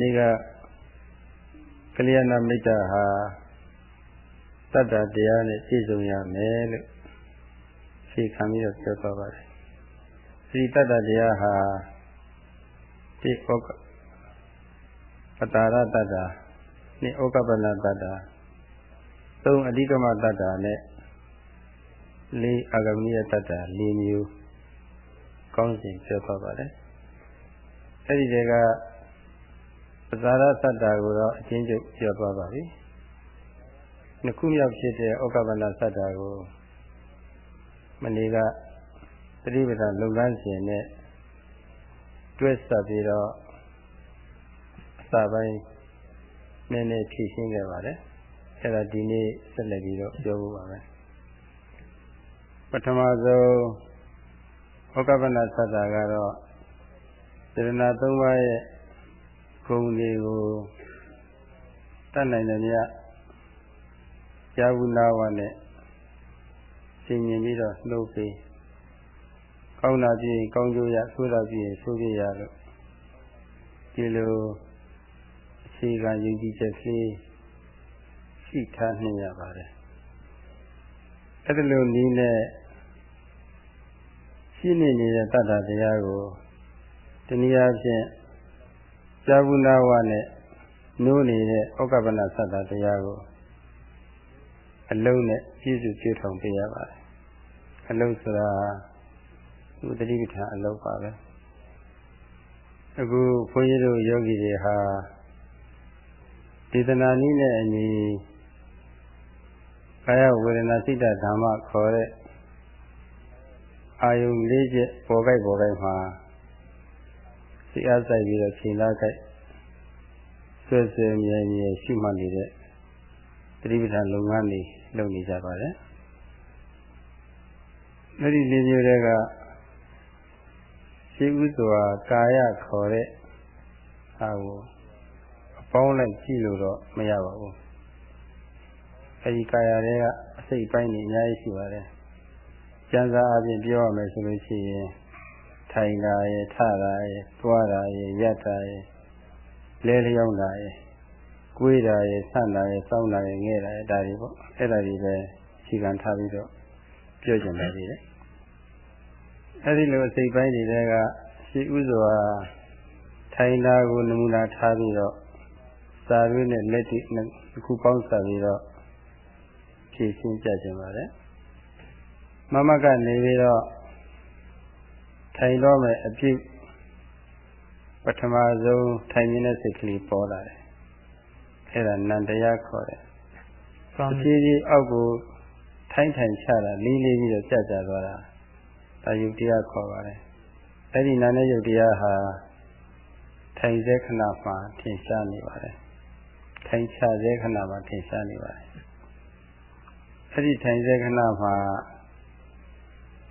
နေ့ကကလျာဏမိတ်တာဟာတတ္တတရားနဲ့ပြည့်စုံရမယ်လို့ဖြေခံပြီးတော့ပြောသွားပါတယ်ဒီတတ္တတရားဟာဒီဩကပတာရတတ္တာနိဩကပနတတ္တာသုံးအဓိကမတတ္တာနဲ့လေးအာဂမိယတတ္တာ၄မျိုးကောင်းစဉ်ပြောသွားပါတယ်အဲ့ဒီတည်းက ပဇာရတတ္တာကိုတော့အချင်းချုပ်ပြောသွားပါပြီနှစ်ခုမြောက်ဖြစ်တဲ့ဩကပနတတ္တာကိုမနေ့ကသတိပဋ္ဌာန်လုပ်ငန်းစဉ်နဲ့တွဲဆက်ပြီးတော့အစပိုင်းနည်းနည်းဖြည့်ရှင်းခဲ့ပါတယ်အဲ့ဒါဒီနေ့ဆက်လက်ပြီးတော့ပြောဖို့ပါပဲပထမဆုံးဩကပနသတ္တာကတော့စေရနာ၃ပါးရဲ့ ဂုဏ်တွေကိုတတ်နိုင်တယ်မြတ်ကြာဝနာဝနဲ့ရှင်းရင်ပြီးတော့နှုတ်ပေးကောင်းတာပြည့်ကောင်းကျိုးရဆိုးတာပြည့်ဆိုးပြရလို့ဒီလိုအခြေခံယုံကြည်ချက်လေးရှိထားနှင်ရပါတယ်အဲ့ဒီလိုနည်းနဲ့ရှိနေနေတဲ့တတ္တတရားကိုတနည်းအားဖြင့် ဇာဝနာဝနဲ့နိုးနေတဲ့ဩကပနသတ္တတရားကိုအလုံးနဲ့ပြည့်စုံပြည့်ထောင်ပေးရပါတယ်အလုံးဆိုတာသူတတိပဋ္ဌာန်အလုံးပါပဲအခုဘုန်းကြီးတို့ယောဂီတွေဟာဒေသနာနည်းနဲ့အညီကာယဝေဒနာစိတ်ဓမ္မခေါ်တဲ့အာယုံလေးချက်ပေါ်ကြိုက်ပေါ်ကြိုက်မှာ စိတ်အားဆိုင်ပြီးတော့ချိန်လာကြိုက်ဆွဲဆွဲမြဲမြဲရှိမှနေတဲ့တတိပဋ္ဌာန်လုပ်ငန်းတွေလုပ်နေကြပါတယ်။အဲဒီလေးမျိုးတွေကရှိဥစွာကာယခေါ်တဲ့ဟာကိုအပေါင်းလိုက်ကြည့်လို့တော့မရပါဘူး။အဲဒီကာယတွေကအစိတ်ပိုင်းတွေအများကြီးရှိပါတယ်။ကျမ်းစာအပြင်ပြောရမယ်ဆိုလို့ရှိရင် ထိုင်တာရဲ့ထတာရဲ့သွားတာရဲ့ရက်တာရဲ့လဲလျောင်းတာရဲ့ကိုွေးတာရဲ့ဆန့်တာရဲ့စောင်းတာရဲ့ငဲ့တာရဲ့ဒါတွေပေါ့အဲ့ဒါတွေပဲခြေခံထားပြီးတော့ပြောကြတယ်လေအဲ့ဒီလိုအစိတ်ပိုင်းတွေကရှိဥစွာထိုင်တာကိုနမူနာထားပြီးတော့စာရွေးနဲ့လက်တိတစ်ခုပေါင်းစပ်ပြီးတော့ဖြည့်ရှင်းကြကြပါတယ်မမကနေပြီးတော့ ထိုင်တော့မယ်အပြည့်ပထမဆုံးထိုင်နေတဲ့စိတ်ကလေးပေါ်လာတယ်အဲ့ဒါနန္တရားခေါ်တယ်အပြည့်ကြီးအောက်ကိုထိုင်ထိုင်ချတာလေးလေးပြီးတော့ကြကြသွားတာဒါယုတ်တရားခေါ်ပါတယ်အဲ့ဒီနာနဲ့ယုတ်တရားဟာထိုင်စေခဏမှာထင်ရှားနေပါတယ်ထိုင်ချစေခဏမှာထင်ရှားနေပါတယ်အဲ့ဒီထိုင်စေခဏမှာ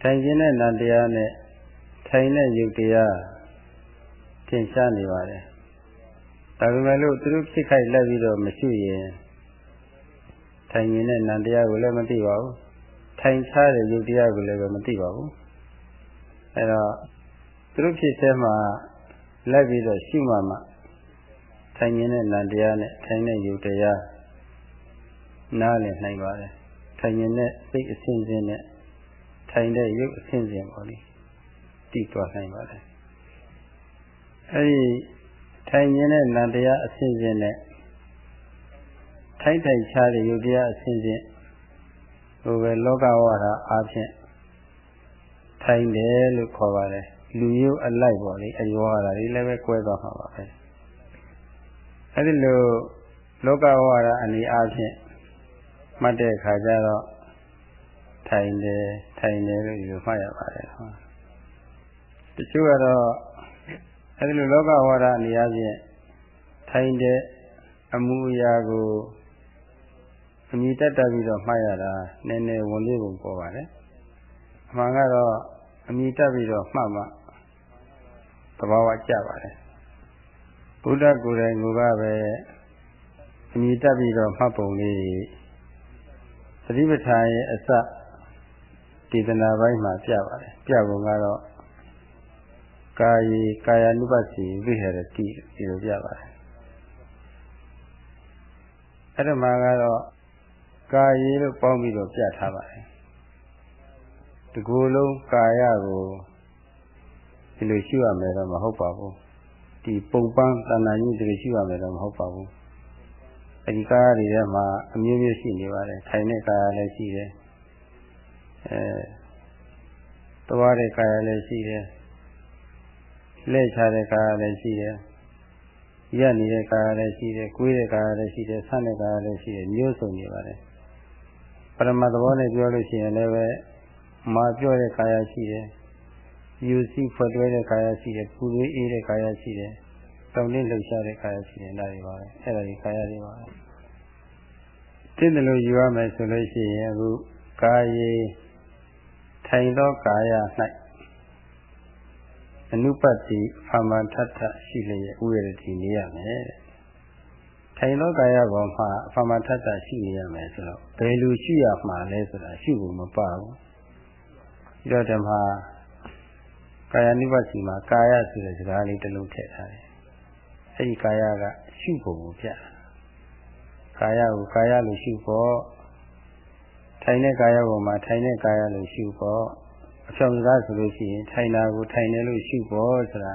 ထိုင်ခြင်းနဲ့နန္တရားနဲ့ ထိုင်တဲ့ယုတ်တရားထင်ရှားနေပါတယ်ဒါပေမဲ့လို့သူတို့ဖြစ်ခိုက်လက်ပြီးတော့မရှိရင်ထိုင်ရင်နဲ့နံတရားကိုလည်းမသိပါဘူးထိုင်ချတဲ့ယုတ်တရားကိုလည်းမသိပါဘူးအဲတော့သူတို့ဖြစ်သေးမှာလက်ပြီးတော့ရှိမှမှထိုင်ရင်နဲ့နံတရားနဲ့ထိုင်တဲ့ယုတ်တရားနားလည်နိုင်ပါတယ်ထိုင်ရင်နဲ့စိတ်အစဉ်စဉ်နဲ့ထိုင်တဲ့ယုတ်အစဉ်စဉ်ပေါ့လေ တည်သွားနိုင်ပါတယ်အဲဒီထိုင်ခြင်းနဲ့နံတရားအစဉ်စဉ်နဲ့ထိုင်ထိုင်ချတဲ့ယုတ်တရားအစဉ်စဉ်ဟိုပဲလောကဝါဒအားဖြင့်ထိုင်တယ်လို့ခေါ်ပါတယ်လူမျိုးအလိုက်ပေါ့လေအယောဟာတွေလည်းပဲကွဲသွားမှာပါပဲအဲဒီလိုလောကဝါဒအနေအားဖြင့်မှတ်တဲ့အခါကျတော့ထိုင်တယ်ထိုင်တယ်လို့ယူမှတ်ရပါတယ်ဟောတ ချို့ကတော့အဲဒီလိုလောကဝါဒအနေအချင်းထိုင်တဲ့အမှုအရာကိုအမိတက်တက်ပြီးတော့မှတ်ရတာနည်းနည်းဝင်လေးပုံပေါ်ပါတယ်အမှန်ကတော့အမိတက်ပြီးတော့မှတ်မှသဘာဝကျပါတယ်ဘုရားကိုယ်တိုင်ကပဲအမိတက်ပြီးတော့မှတ်ပုံလေးသတိပဋ္ဌာန်ရဲ့အစဒေသနာပိုင်းမှာပြပါတယ်ပြပုံကတော့ ကာယေကာယ ानु ပ္ပစီဝိဟရတိဒီလိုပြပါတယ်အဲ့ဒါမှကတော့ကာယေလို့ပေါင်းပြီးတော့ပြထားပါတယ်တကူလုံးကာယကိုဒီလိုရှိရမယ်တော့မဟုတ်ပါဘူးဒီပုံပန်းတဏ္ဍာကြီးဒီလိုရှိရမယ်တော့မဟုတ်ပါဘူးအဲဒီကာယတွေထဲမှာအမျိုးမျိုးရှိနေပါတယ်ထိုင်တဲ့ကာယလည်းရှိတယ်အဲသွားတဲ့ကာယလည်းရှိတယ် လှည့်ချတဲ့ကာယလည်းရှိတယ်ရက်နေတဲ့ကာယလည်းရှိတယ်၊ကိုယ်တဲ့ကာယလည်းရှိတယ်၊ဆန့်တဲ့ကာယလည်းရှိတယ်မျိုးစုံနေပါတယ်ပရမသဘောနဲ့ပြောလို့ရှိရင်လည်းပဲမာပြောတဲ့ကာယရှိတယ်ယူစီဖွက်တွဲတဲ့ကာယရှိတယ်ပူလေးအေးတဲ့ကာယရှိတယ်တောင်းတင်းလှုပ်ရှားတဲ့ကာယရှိတယ်ဒါတွေပါပဲအဲ့ဒါဒီကာယတွေပါပဲသိတယ်လို့ယူရမယ်ဆိုလို့ရှိရင်အခုကာယေထိုင်သောကာယ၌ အနုပတ္တိအာမထထရှိလျက်ဥရတိနေရမယ်တဲ့ထိုင်သောကာယပေါ်မှာအာမထထရှိနေရမယ်ဆိုတော့ဘယ်လိုရှိရမှာလဲဆိုတာရှိဖို့မပါဘူးဒီတော့ဓမ္မကာယ ानु ပတိမှာကာယဆိုတဲ့စကားလေးတစ်လုံးထည့်ထားတယ်အဲဒီကာယကရှုဖို့ကိုပြကာယကိုကာယလို့ရှုဖို့ထိုင်တဲ့ကာယပေါ်မှာထိုင်တဲ့ကာယလို့ရှုဖို့ အဖြောင်ကားဆိုလို့ရှိရင်ထိုင်တာကိုထိုင်တယ်လို့ရှုဖို့ဆိုတာ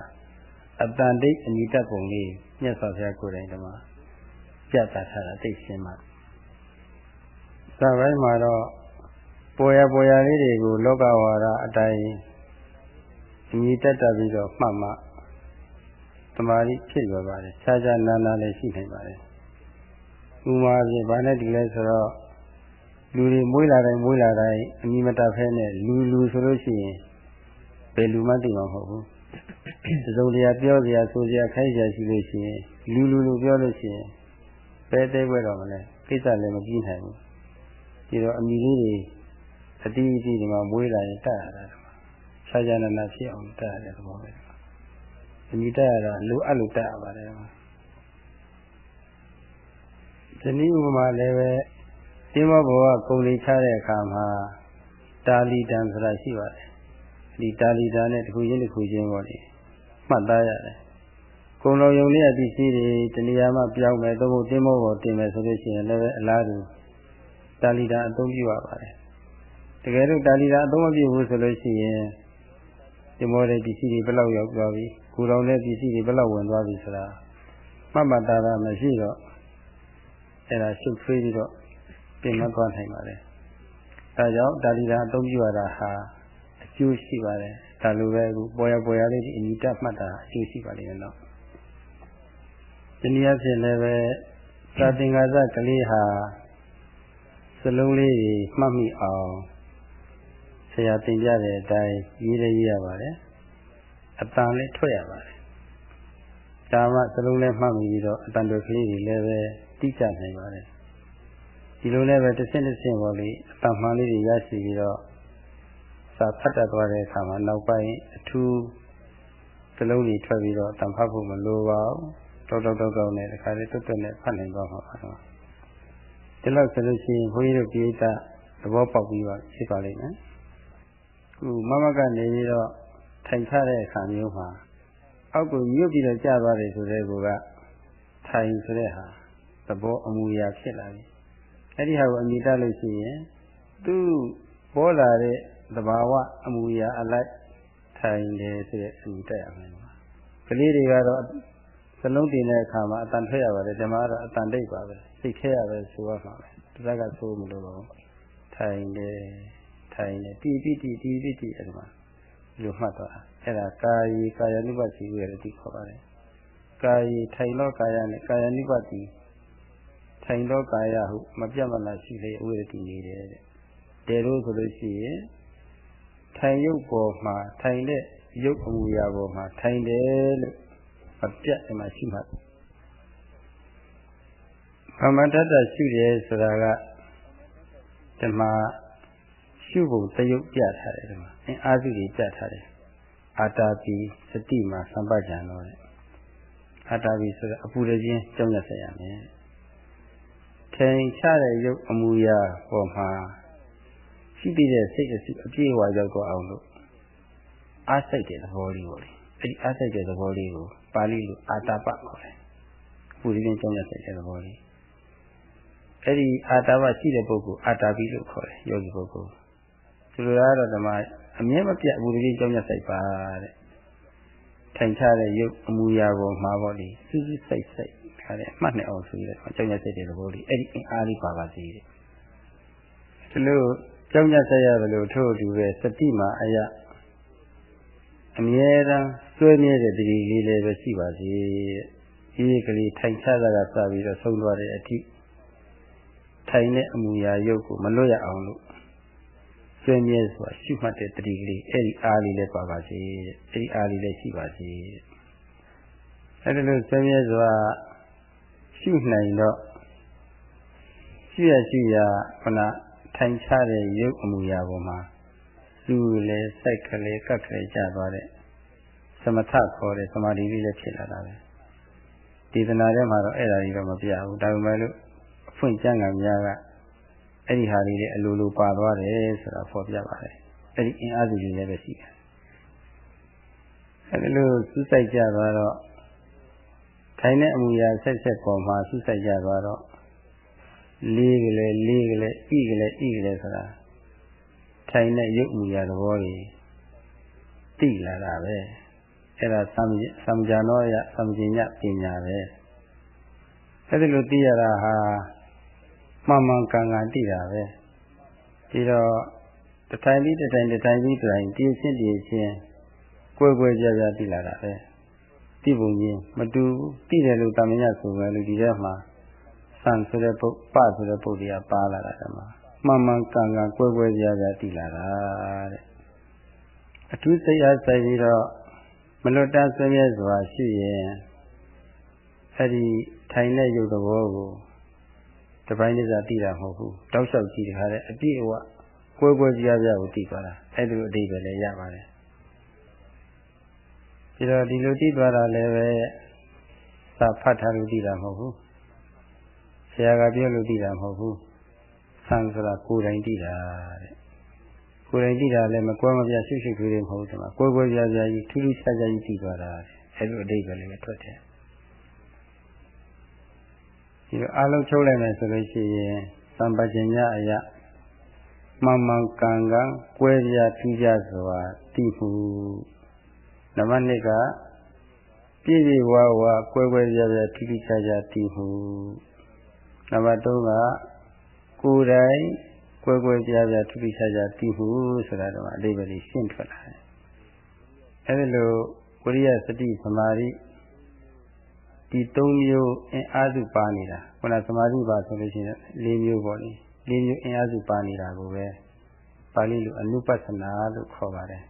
အတန်တိတ်အနိတပုံလေးမြတ်စွာဘုရားကိုယ်တိုင်ဓမ္မပြသထားတာသိရှင်းပါဇာပိုင်းမှာတော့ပေါ်ရပေါ်ရလေးတွေကိုလောကဝါဒအတိုင်းညီတက်တက်ပြီးတော့မှတ်မှတမာရီဖြစ်ရပါတယ်ခြားခြားနာနာလည်းရှိနိုင်ပါတယ်ဥမာဖြင့်ဗာနဲ့ဒီလဲဆိုတော့ လူတွေမွေးလာတိုင်းမွေးလာတိုင်းအမိမတတ်ဖဲနဲ့လူလူဆိုလို့ရှိရင်ဘယ်လူမှသိမှာမဟုတ်ဘူး။သုံးတရားပြောစရာဆိုစရာခိုင်းစရာရှိလို့ရှိရင်လူလူလူပြောလို့ရှိရင်ဘယ်တဲပွဲတော့မလဲကိစ္စလည်းမပြီးနိုင်ဘူး။ဒီတော့အမိလေးတွေအတိအကျဒီမှာမွေးလာရင်တတ်ရတာ။ခြားခြားနာနာဖြစ်အောင်တတ်ရတယ်သဘောပဲ။အမိတတ်ရတာလိုအပ်လို့တတ်ရပါတယ်။ဒီနည်းဥပမာလည်းပဲ သင်္ဘောဘဝကုံလေးချတဲ့အခါမှာတာလီတန်ဆိုတာရှိပါတယ်ဒီတာလီတန်နဲ့တစ်ခုချင်းတစ်ခုချင်းပေါ့လေမှတ်သားရတယ်ကုံလုံးယုံလေးအပစ္စည်းတွေတဏှာမှပြောင်းမယ်သို့မဟုတ်သင်္ဘောပေါ်တင်မယ်ဆိုလို့ရှိရင်လည်းအလားတူတာလီတန်အသုံးပြုရပါတယ်တကယ်လို့တာလီတန်အသုံးမပြုဘူးဆိုလို့ရှိရင်သင်္ဘောတဲ့ပစ္စည်းတွေဘယ်လောက်ရောက်သွားပြီကိုယ်တော်တဲ့ပစ္စည်းတွေဘယ်လောက်ဝင်သွားပြီဆိုတာမှတ်မှတ်သားသားမရှိတော့အဲ့ဒါရှုပ်ထွေးပြီးတော့ ပြင်မသွားနိုင်ပါတယ်။ဒါကြောင့်ဒါလီတာအသုံးပြုရတာဟာအကျိုးရှိပါတယ်။ဒါလိုပဲအခုပေါ်ရပေါ်ရလေးဒီအညီတတ်မှတ်တာအကျိုးရှိပါလိမ့်မယ်နော်။ဒီနည်းအားဖြင့်လည်းပဲသာသင်္ကာစကလေးဟာစလုံးလေးကြီးမှတ်မိအောင်ဆရာသင်ပြတဲ့အတိုင်းရေးရရေးရပါတယ်။အတန်လေးထွက်ရပါတယ်။ဒါမှစလုံးလေးမှတ်မိပြီးတော့အတန်တွေကလေးတွေလည်းပဲတိကျနိုင်ပါတယ်။ ဒီလိုလည်းပဲတစ်ဆင့်တစ်ဆင့်ပေါ်လေအတမှန်လေးတွေရရှိပြီးတော့စာဖတ်တတ်သွားတဲ့အခါမှာနောက်ပိုင်းအထူးကလုံးကြီးထွက်ပြီးတော့တန်ဖတ်ဖို့မလိုပါဘူးတောက်တောက်တောက်တောက်နဲ့တခါလေးတွတ်တွတ်နဲ့ဖတ်နိုင်သွားမှာပါတော့ဒီလောက်ဆိုလို့ရှိရင်ဘုန်းကြီးတို့ပြေးတာသဘောပေါက်ပြီးပါဖြစ်ပါလိမ့်မယ်ခုမမကနေပြီးတော့ထိုင်ချတဲ့အခါမျိုးမှာအောက်ကိုမြုပ်ပြီးတော့ကျသွားတယ်ဆိုတဲ့ကောကထိုင်ဆိုတဲ့ဟာသဘောအမူအရာဖြစ်လာပြီ အဲ့ဒီဟာကိုအမိတတ်လို့ရှိရင်သူ့ပေါ်လာတဲ့သဘာဝအမူအရာအလိုက်ထိုင်တယ်ဆိုတဲ့အမိတတ်ရမယ်ကလေးတွေကတော့စလုံးတင်တဲ့အခါမှာအတန်ထွက်ရပါတယ်ဓမ္မကတော့အတန်တိတ်ပါပဲစိတ်ခဲရပဲဆိုရမှာပဲတစ်ခါကဆိုးမလို့ပါဘူးထိုင်တယ်ထိုင်တယ်တိတိတိတိတိတိအဲ့ဒီမှာလူမှတ်တော့အဲ့ဒါကာယကာယ ानु ပတိဝေရတိခေါ်ပါတယ်ကာယထိုင်တော့ကာယနဲ့ကာယ ानु ပတိ ထိုင်သောကာယဟုမပြတ်မလားရှိလေဝိရတိနေတယ်တဲ့တဲလို့ဆိုလို့ရှိရင်ထိုင်ရုပ်ပေါ်မှာထိုင်တဲ့ရုပ်အမူအရာပေါ်မှာထိုင်တယ်လို့မပြတ်ဒီမှာရှိမှဗမတ္တရှိတယ်ဆိုတာကဒီမှာရှုဖို့တယုတ်ပြထားတယ်ဒီမှာအင်းအာစုကြီးပြထားတယ်အာတာပိစတိမှာစံပတ်ကြံတော့တယ်အာတာပိဆိုတော့အပူရခြင်းကြောင်းရဆက်ရမယ် ထိုင်ချတဲ့ရုပ်အမူအရာပေါ်မှာရှိတဲ့စိတ်အစုအပြည့်အဝရောက်တော့အောင်လို့အားစိတ်တဲ့သဘောလေးပေါ့လေအဲဒီအားစိတ်တဲ့သဘောလေးကိုပါဠိလိုအာတာပခေါ်တယ်ပူရင်းကြောင့်ရတဲ့သဘောလေးအဲ့ဒီအာတာဝရှိတဲ့ပုဂ္ဂိုလ်အာတာပိလို့ခေါ်တယ်ယောဂီပုဂ္ဂိုလ်သူတို့ကတော့ဓမ္မအမြဲမပြတ်ဘူးတည်းကြောင်းရဆိုင်ပါတဲ့ထိုင်ချတဲ့ရုပ်အမူအရာပေါ်မှာပေါ့လေစူးစူးဆိုင်ဆိုင် ခါတဲ့အမှတ်နဲ့အောင်ဆိုရတဲ့ကြောင်းရဆိုင်တဲ့သဘောလေးအဲ့ဒီအင်အားလေးပါပါစေတဲ့ဒီလိုကြောင်းရဆိုင်ရတယ်လို့ထို့အတူပဲစတိမှာအရာအမြဲတမ်းစွဲမြဲတဲ့တတိလေးလည်းပဲရှိပါစေဒီကလေးထိုင်ချတာကစပြီးတော့ဆုံးသွားတဲ့အထိထိုင်တဲ့အမူအရာရုပ်ကိုမလွတ်ရအောင်လို့စွဲမြဲစွာရှုမှတ်တဲ့တတိကလေးအဲ့ဒီအားလေးလည်းပါပါစေအဲ့ဒီအားလေးလည်းရှိပါစေအဲ့ဒါလို့စွဲမြဲစွာ ရှုနိုင်တော့ရှုရရှုရခဏထိုင်ချတဲ့ရုပ်အမူအရာပေါ်မှာသူ့လေစိုက်ကလေးကက်ကလေးကျသွားတဲ့သမထခေါ်တဲ့သမာဓိလေးလည်းဖြစ်လာတာပဲဒီသနာထဲမှာတော့အဲ့ဒါကြီးတော့မပြဘူးဒါပေမဲ့လို့အဖွင့်ကျမ်းဂန်များကအဲ့ဒီဟာလေးတွေအလိုလိုပါသွားတယ်ဆိုတာဖော်ပြပါတယ်အဲ့ဒီအင်အားစုတွေလည်းပဲရှိတယ်အဲ့ဒီလိုစူးစိုက်ကြသွားတော့ ခိုင်တဲ့အမူအရာဆက်ဆက်ပေါ်မှာစူးစိုက်ကြသွားတော့လေးကလေးလေးကလေးဤကလေးဤကလေးဆိုတာထိုင်တဲ့ရုပ်မူရာသဘောတွေသိလာတာပဲအဲ့ဒါသံသံကြနောယသံကျင်ညပညာပဲအဲ့ဒီလိုသိရတာဟာမှန်မှန်ကန်ကန်သိတာပဲဒီတော့တထိုင်ပြီးတထိုင်တထိုင်ပြီးတထိုင်တည်ချင်းတည်ချင်းကွယ်ကွယ်ကြကြသိလာတာပဲ သိပုံချင်းမတူသိတယ်လို့တာမညဆိုပဲလို့ဒီထဲမှာဆန်ဆိုတဲ့ပုပ္ပဆိုတဲ့ပုဒ်တရားပါလာတာကမှာမှန်မှန်ကန်ကန်ကွယ်ကွယ်ကြကြသိလာတာတဲ့အထူးစိတ်အားဆိုင်ပြီးတော့မလွတ်တမ်းဆွေးမြဲစွာရှိရင်အဲ့ဒီထိုင်တဲ့ရုပ်သဘောကိုတပိုင်းတစားသိတာမဟုတ်ဘူးတောက်လျှောက်ကြည့်တခါတည်းအပြည့်အဝကွယ်ကွယ်ကြားကြားကိုသိသွားတာအဲ့ဒီလိုအဓိပ္ပာယ်လည်းရပါတယ် ဒီတော့ဒီလိုသိသွားတာလည်းပဲသာဖတ်ထားလို့သိတာမဟုတ်ဘူးဆရာကပြောလို့သိတာမဟုတ်ဘူးဆံဆိုတာကိုယ်တိုင်သိတာတဲ့ကိုယ်တိုင်သိတာလည်းမကွဲမပြတ်ရှိရှိခွေးတွေမဟုတ်ဘူးကွယ်ကွယ်ကြားကြားကြီးထူးထူးခြားခြားကြီးသိသွားတာအဲ့လိုအဓိပ္ပာယ်လည်းထွက်တယ်ဒီလိုအလုံးချုပ်လိုက်မယ်ဆိုလို့ရှိရင်သံပကျင်ညအယမှန်မှန်ကန်ကန်ကွဲပြားထူးခြားစွာသိမှု နံပါတ်2ကပြည့်ပြည့်ဝဝကွဲကွဲပြားပြားထူးထူးခြားခြားသိမှုနံပါတ်3ကကိုယ်တိုင်ကွဲကွဲပြားပြားထူးထူးခြားခြားသိမှုဆိုတာတော့အလေးပဲရှင်းထွက်လာတယ်အဲဒီလိုဝိရိယစတိသမာဓိဒီ၃မျိုးအင်အားစုပါနေတာခုနသမာဓိပါဆိုလို့ရှိရင်၄မျိုးပေါ့လေ၄မျိုးအင်အားစုပါနေတာကိုပဲပါဠိလိုအနုပဿနာလို့ခေါ်ပါတယ်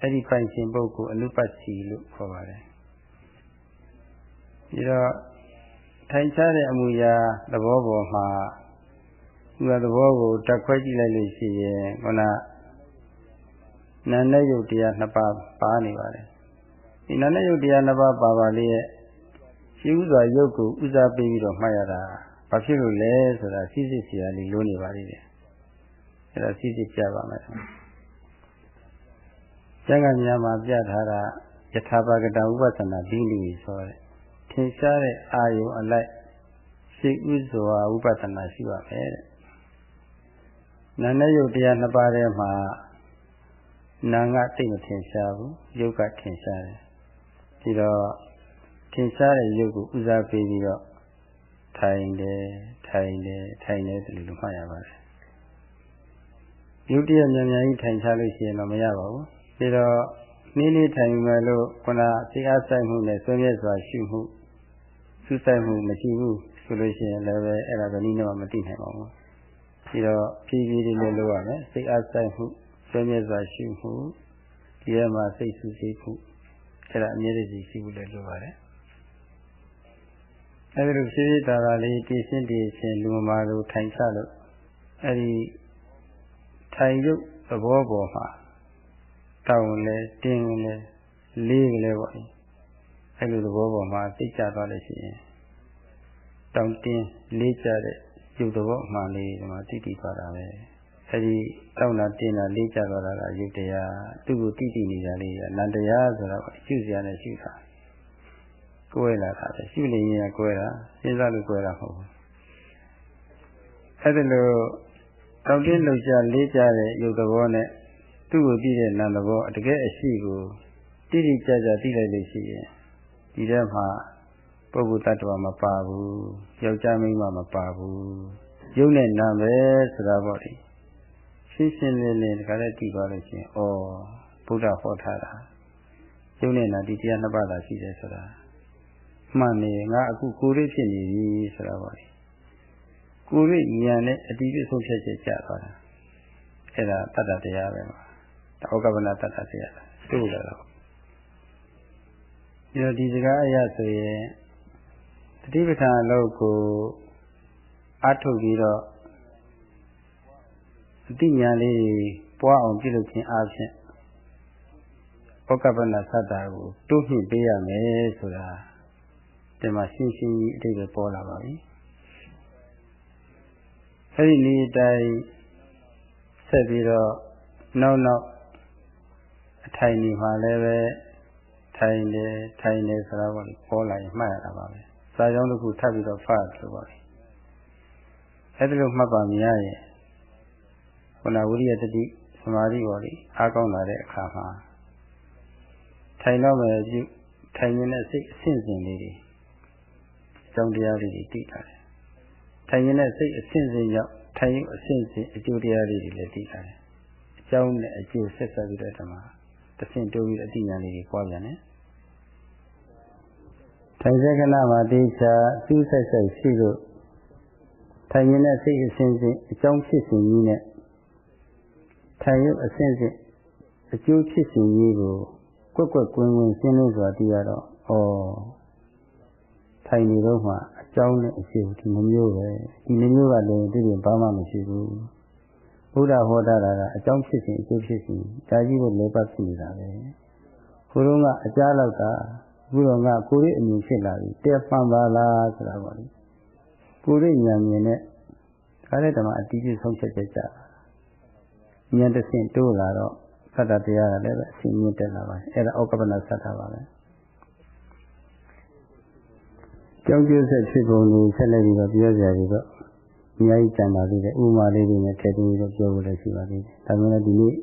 အဲ့ဒီပိုင်ရှင်ပုဂ္ဂိုလ်အနုပစီလို့ခေါ်ပါတယ်ပြီးတော့ထိုင်ချတဲ့အမူအရာသဘောပေါ်မှာဒီသဘောကိုတက်ခွဲကြည့်လိုက်လို့ရှိရင်ခုနနာနဲ့ယုတ်တရားနှစ်ပါးပါနေပါတယ်ဒီနာနဲ့ယုတ်တရားနှစ်ပါးပါပါလေးရဲ့ရှိဥစွာရုပ်ကိုဥစားပေးပြီးတော့မှတ်ရတာဘာဖြစ်လို့လဲဆိုတာစိစစ်စီရလေးလိုနေပါလိမ့်မယ်အဲ့ဒါစိစစ်ပြပါမယ် ကျမ်းဂန်များမှာပြထားတာယထာပါကတဥပသနာဒီလူဆိုတဲ့ထင်ရှားတဲ့အာယုံအလိုက်ရှိဥစွာဥပဒနာရှိပါမယ်တဲ့နာနဲ့ယုတ်တရားနှစ်ပါးထဲမှာနာငါသိမထင်ရှားဘူးယုတ်ကထင်ရှားတယ်ဒီတော့ထင်ရှားတဲ့ရုပ်ကိုဦးစားပေးပြီးတော့ထိုင်တယ်ထိုင်တယ်ထိုင်တယ်ဒီလိုမှတ်ရပါတယ်ရုပ်တရက်မြန်မြန်ကြီးထိုင်ချလို့ရှိရင်တော့မရပါဘူး ပြီးတော့နည်းနည်းထိုင်မယ်လို့ခုနစိတ်အားဆိုင်မှုနဲ့ဆွေးမြဲစွာရှိမှုစူးစိုက်မှုမရှိဘူးဆိုလို့ရှိရင်လည်းပဲအဲ့ဒါကနည်းနဲ့မသိနိုင်ပါဘူးပြီးတော့ဖြည်းဖြည်းလေးလေးလုပ်ရမယ်စိတ်အားဆိုင်မှုဆွေးမြဲစွာရှိမှုဒီထဲမှာစိတ်ဆူစိတ်မှုအဲ့ဒါအမြဲတည်းရှိဖို့လည်းလိုပါတယ်အဲဒီလိုဖြည်းဖြည်းတာတာလေးတည်ရှင်းတည်ရှင်းလူမာလိုထိုင်ချလို့အဲဒီထိုင်ရုပ်သဘောပေါ်မှာ တောင်းလဲတင်းလဲလေးကလေးပေါ့အဲလိုသဘောပေါ်မှာသိကြသွားလို့ရှိရင်တောင်းတင်းလေးကြတဲ့ရုပ်သဘောအမှန်လေးဒီမှာသိတည်သွားတာပဲအဲဒီတောင်းတာတင်းတာလေးကြသွားတာကရုပ်တရားသူ့ကိုသိတည်နေတာလေးကနန္တရားဆိုတော့ရှုစရာနဲ့ရှုတာကွဲလာတာပဲရှိနေရင်ကွဲတာစဉ်းစားလို့ကွဲတာမဟုတ်ဘူးအဲ့ဒါလိုတောက်တင်းလှုပ်ရှားလေးကြတဲ့ရုပ်သဘောနဲ့ သူ့ကိုသိတဲ့နာမ်သဘောတကယ်အရှိကိုတိတိကျကျသိလိုက်လို့ရှိရင်ဒီထဲမှာပုဂ္ဂိုလ်တ attva မပါဘူးယောက်ျားမိန်းမမပါဘူးယုံနဲ့နာမ်ပဲဆိုတာပေါ့ဒီရှင်းရှင်းလင်းလင်းဒီကနေ့တည်သွားလို့ရှိရင်ဩဘုရားဟောထားတာယုံနဲ့နာဒီတရားနှစ်ပါးသာရှိတယ်ဆိုတာမှန်နေငါအခုကိုယ်ရဖြစ်နေပြီဆိုတာပေါ့ဒီကိုယ်ရဉာဏ်နဲ့အတိအကျဆုံးဖြတ်ချက်ကြသွားတာအဲ့ဒါတတ္တတရားပဲမှာ ဩကပနာတတ္တတရားသို့လာတော့ဒီတော့ဒီစကားအရဆိုရင်တတိပဌာန်အလုပ်ကိုအထုတ်ပြီးတော့အတိညာလေးပွားအောင်ပြုလုပ်ခြင်းအပြင်ဩကပနာသတ္တာကိုတိုးမြှင့်ပေးရမယ်ဆိုတာဒီမှာရှင်းရှင်းကြီးအတိတ်ပဲပေါ်လာပါပြီအဲဒီနေ့တိုင်းဆက်ပြီးတော့နောက်နောက် အထိုင်ဒီမှာလည်းပဲထိုင်တယ်ထိုင်တယ်ဆိုတာပေါ့ပေါ်လာရင်မှတ်ရတာပါပဲစာကြောင်းတစ်ခုထပ်ပြီးတော့ဖတ်လို့ပါအဲ့ဒါလိုမှတ်ပါမြင်ရရင်ခုနဝိရိယတတိသမာဓိပေါ်လေအားကောင်းလာတဲ့အခါမှာထိုင်တော့မယ်ပြုထိုင်နေတဲ့စိတ်အဆင့်စဉ်လေးတွေအကြောင်းတရားလေးတွေသိတာတယ်ထိုင်နေတဲ့စိတ်အဆင့်စဉ်ရောက်ထိုင်ရုပ်အဆင့်စဉ်အကျိုးတရားလေးတွေလည်းသိတာတယ်အကြောင်းနဲ့အကျိုးဆက်ဆက်ပြီးတော့ဓမ္မ တဆင့်တိုးပြီးအတိညာလေးတွေပွားပြန်တယ်ထိုင်စေကနာမှာတေချာစူးဆက်ဆက်ရှိလို့ထိုင်နေတဲ့စိတ်အစဉ်စဉ်အကြောင်းဖြစ်စဉ်ကြီးနဲ့ထိုင်ရုပ်အစဉ်စဉ်အကျိုးဖြစ်စဉ်ကြီးကိုကွက်ကွက်ကွင်းကွင်းရှင်းလင်းစွာသိရတော့ဩထိုင်နေတော့မှအကြောင်းနဲ့အကျိုးဒီနှမျိုးပဲဒီနှမျိုးကလည်းဒီပြင်ဘာမှမရှိဘူး ဘုရားဟောတာကအကြောင်းဖြစ်စဉ်အကျိုးဖြစ်စဉ်ဒါကြီးကိုလောပတ်ဖြစ်နေတာပဲခုတော့ကအကြားလောက်ကခုတော့ငါကိုရိအမြင်ဖြစ်လာပြီတက်ပန်ပါလားဆိုတာပေါ့လေကိုရိဉာဏ်မြင်နဲ့ဒါလည်းဓမ္မအတိအကျဆုံးဖြတ်ချက်ကြတာဉာဏ်တစ်ဆင့်တိုးလာတော့သတ္တတရားကလည်းပဲအစဉ်မြင့်တက်လာပါတယ်အဲ့ဒါဩကပ္ပနာသတ္တပါပဲကြောင်းကျိုးဆက်ဖြစ်ပုံကိုဆက်လက်ပြီးတော့ပြောကြရပြီးတော့ အများကြီးကြံပါသေးတယ်ဥမာလေးတွေနဲ့ထည့်သွင်းပြီးတော့ပြောဖို့လည်းရှိပါသေးတယ်ဒါပေမဲ့ဒီနေ့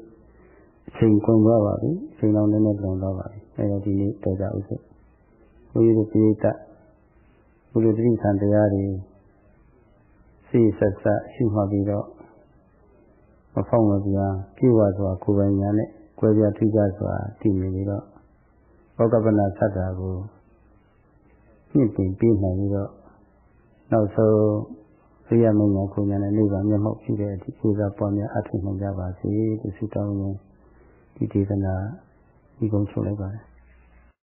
အချိန်ကုန်သွားပါပြီအချိန်တော်နည်းနည်းလွန်သွားပါပြီအဲ့တော့ဒီနေ့တော်ကြဥစ္စာဘုရားတို့ပိဋကဘုရားတိခံတရားတွေစိတ်ဆက်ဆက်ရှိမှပြီးတော့မဖောက်မပြားပြေဝစွာကိုယ်ပိုင်ညာနဲ့ကွဲပြားထိကြစွာတည်နေပြီးတော့ဘောကပနာသတ္တာကိုညှင့်တင်ပြီးနိုင်ပြီးတော့နောက်ဆုံး ရိယမဉ္ဇဉ်ကိုဉာဏ်နဲ့နိဗ္ဗာန်မျက်မှောက်ပြုတဲ့အထိကျေးဇူးပွားများအထောက်နိုင်ကြပါစေလို့ဆုတောင်းရင်းဒီဒေသနာဒီကုန်းချုပ်လိုက်ပါတယ်